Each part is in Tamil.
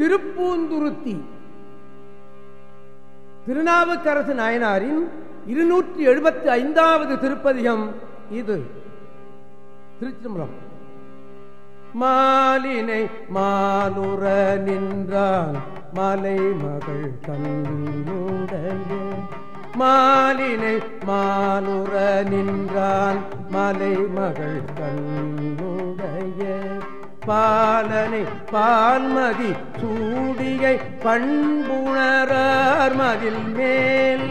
திருப்பூந்துருத்தி. திருநாவுக்கரசு நாயனாரின் இருநூற்றி எழுபத்தி ஐந்தாவது திருப்பதிகம் இது. திருச்சிதம்பரம் மாலினை மாலுற நின்றான் மலை மகள் கண்ணுடைய மாலினை மாலுற நின்றான் மலை மகள் கண்ணுடைய பாலனை பால்மதி சூடியை பண்புணரார்மதில் மேல்.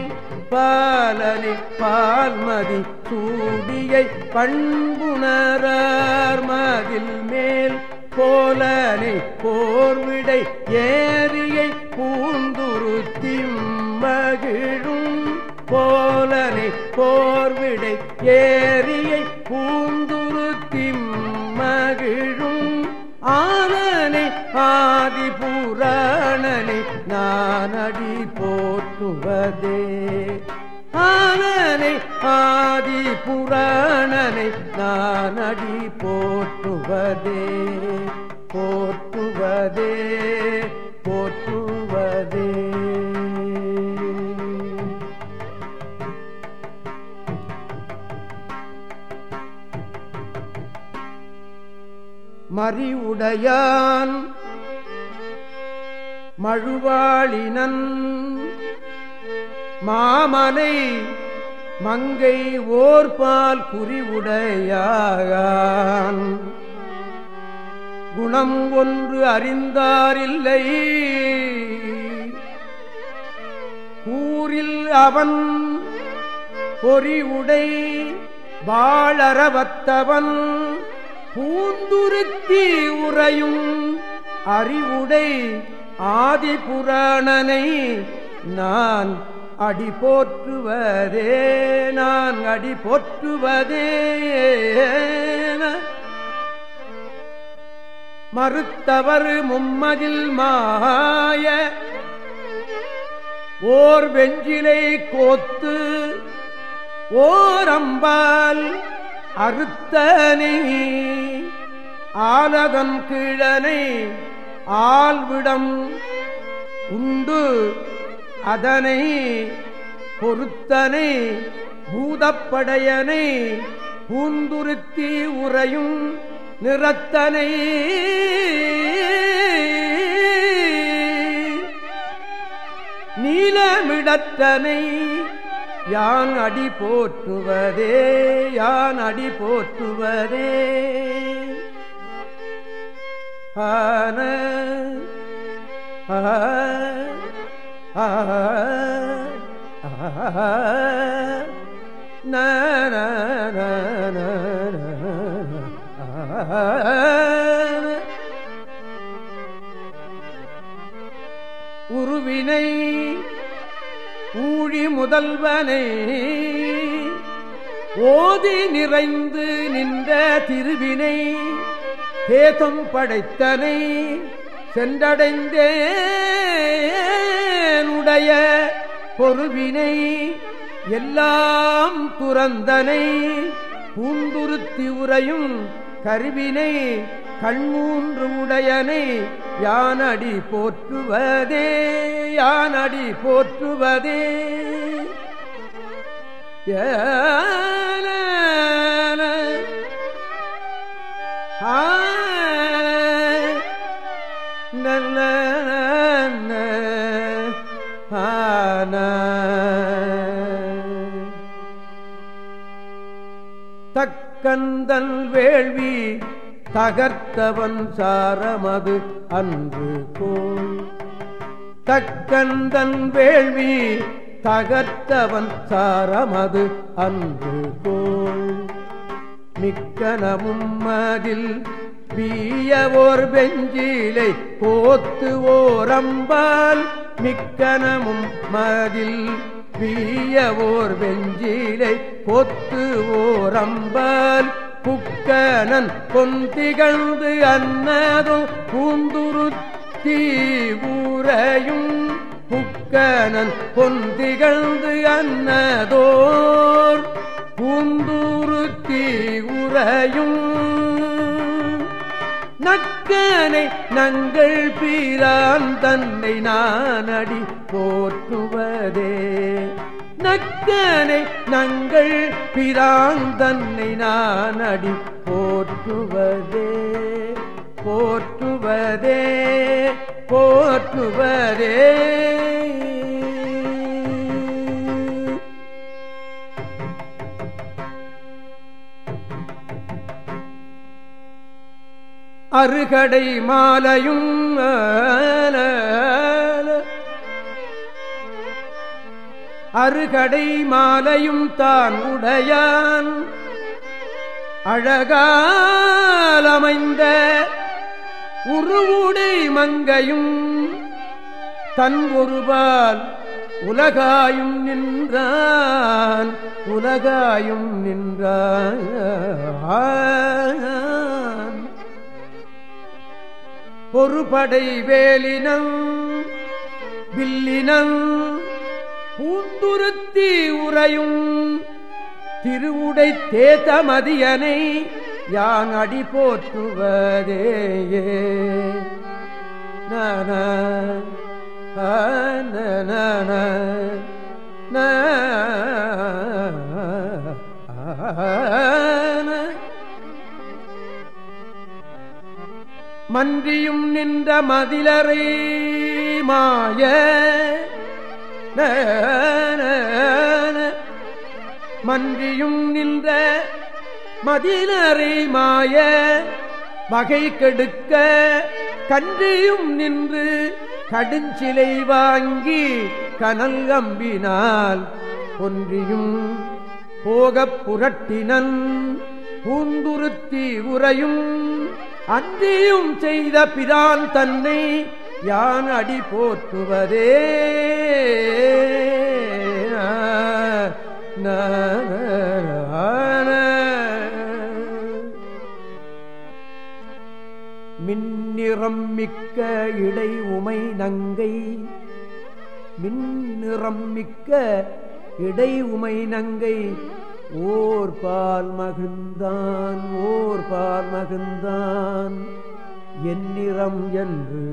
பாலனை பால்மதி சூடியை பண்புணரார்மதில் மேல். போலனை போர்விடை ஏரியை பூந்துருத்தி மகிழும். போலனை போர்விடை ஏரியை பூந்துருத்தி மகிழும். ஆதி புராணனை அடி போற்றுவதே. ஆனனை ஆதி புராணனை நான் அடி போற்றுவதே. போற்றுவதே போற்றுவதே. மறிவுடையான் மழுவாளினன். மாமலை மங்கை ஓர்பால் குறிவுடையான் குணம் ஒன்று அறிந்தாரில்லை. கூறில் அவன் பொறிவுடை வாழறவத்தவன் பூந்துருத்தி உறையும் அறிவுடை ஆதிபுராணனை நான் அடி போற்றுவதே நான் அடி போற்றுவதே மறுத்தவர் மும்மதில் மாய ஓர் வெஞ்சிலை கோத்து ஓரம்பால் அறுத்தனை ஆலதன் கீழனை ஆள்விடம் உண்டு. அதனை பொருத்தனை பூதப்படையனை பூந்துருத்தி உறையும் நிறத்தனை. நீலமிடத்தனை யான் அடி போற்றுவதே யான் அடி போற்றுவதே. ஆன உருவினை ஊழி முதல்வனை ஓதி நிறைந்து நின்ற திருவினை பேதம் படைத்தனை சென்றடைந்தேனுடைய பொறுவினை எல்லாம் துறந்தனை பூந்துருத்தி உரையும் கருவினை கண்மூன்று உடையனை யானடி போற்றுவதே யானடி போற்றுவதே. ஏன தக்கந்தன் வேள்வி தகர்த்தவன் சாரமது அன்று கோள் தக்கந்தன் வேள்வி தகர்த்தவன் சாரமது அன்று கோள் மிக்கனமும் மதில் வீயவோர் வெஞ்சிலை போத்து ஓரம்பால் மிக்கனமும் மதில் வீயவோர் வெஞ்சிலை பொத்து ஓரம்பல் புக்கனன் பொந்திகழ்ந்து அன்னதும் பூந்துருத்தி ஊரையும். புக்கனன் பொந்திகழ்ந்து அன்னதோர். பூந்துருத்தி உறையும் நக்கனை நங்கள் பிரான் தன்னை நானடி போற்றுவதே. நக்கனை நங்கள் பிரான் தன்னை நானடி போற்றுவதே. போற்றுவதே போற்றுவதே. அருகடை மாலையும் அருகடை மாலையும் தான் உடையான். அழகாலமைந்த உருவுடை மங்கையும் தன் ஒருவால் உலகாயும் நின்றான். உலகாயும் நின்றான். பொறுபடை வேலினம் வில்லினம் பூந்துருத்தி உரையும் திருவுடை தேதமதியனை யான் அடி போற்றுவதேயே. நன மன்றியும் நின்ற மதிலரை மாய. மன்றியும் நின்ற மதிலரை மாய. வகை கெடுக்க கன்றியும் நின்று கடுஞ்சிலை வாங்கி கனல் கம்பினால் ஒன்றியும் போகப் புரட்டினன். பூந்துருத்தி உரையும் அன்றியும் செய்த பிரான் தன்னை யான் அடி போற்றுவதே. மின்னிறம் மிக்க இடை உமை நங்கை. மின்னிறம் மிக்க இடை உமை நங்கை. ஓர் பால் மகிழ்ந்தான் ஓர் பால் மகிழ்ந்தான். என்னிறம் என்று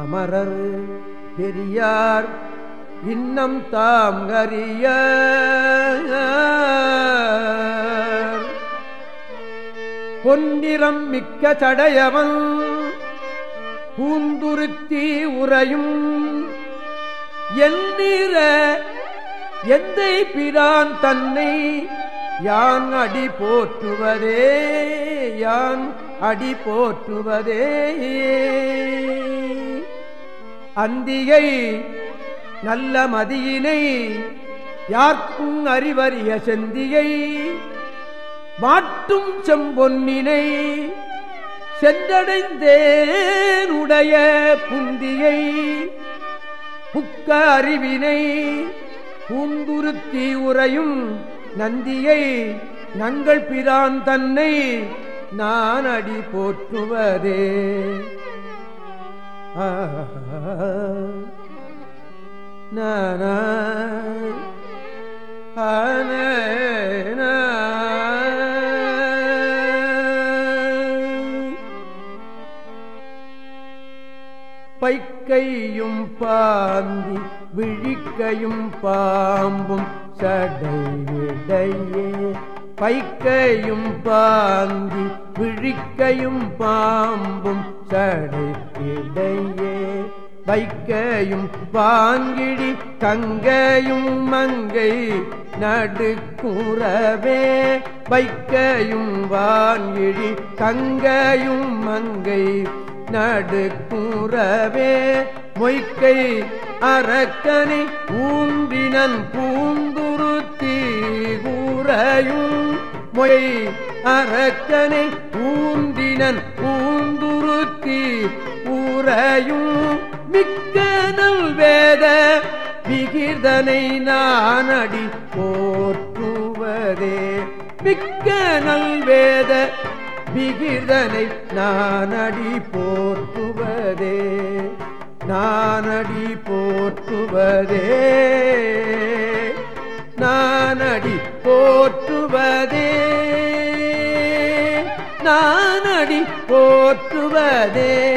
அமரர் பெரியார் இன்னம் தாம் அறிய பொன்னிறம் மிக்க சடையவன் பூந்துருத்தி உறையும். எந்நிற எந்தை பிரான் தன்னை யான் அடி போற்றுவதே? யான் அடி போற்றுவதே? அந்தியை நல்ல மதியினை யார்க்கும் அறிவறிய செந்தியை மாட்டும் செம்பொன்னினை சென்றடைந்தேனுடைய புந்தியை புக்க அறிவினை பூந்துருத்தி உரையும் நந்தியை நங்கள் பிரான் தன்னை நான் அடி போற்றுவதே நான பைக்கையும் பாந்தி விழிக்கையும் பாம்பும் சடையிடையே பைக்கையும் பாந்தி விழிக்கையும் பாம்பும் சடை இடையே வைக்கையும் பாங்கிடி கங்கையும் மங்கை நடுக்குறவே. வைக்கையும் வாங்கிழி கங்கையும் மங்கை நடுக்குறவே. மொய்க்கை அரக்கனை ஊம்பினன் பூந்துருத்தி கூறையும் மொய் அரக்கனை ஊந்தினன் பூந்துருத்தி கூறையும் மிக்க நல் வேத விகிதனை நானடி போற்றுவதே. மிக்க நல் வேத விகிதனை நானடி போற்றுவதே. நானடி போற்றுவதே. நானடி போற்றுவதே. நானடி போற்றுவதே.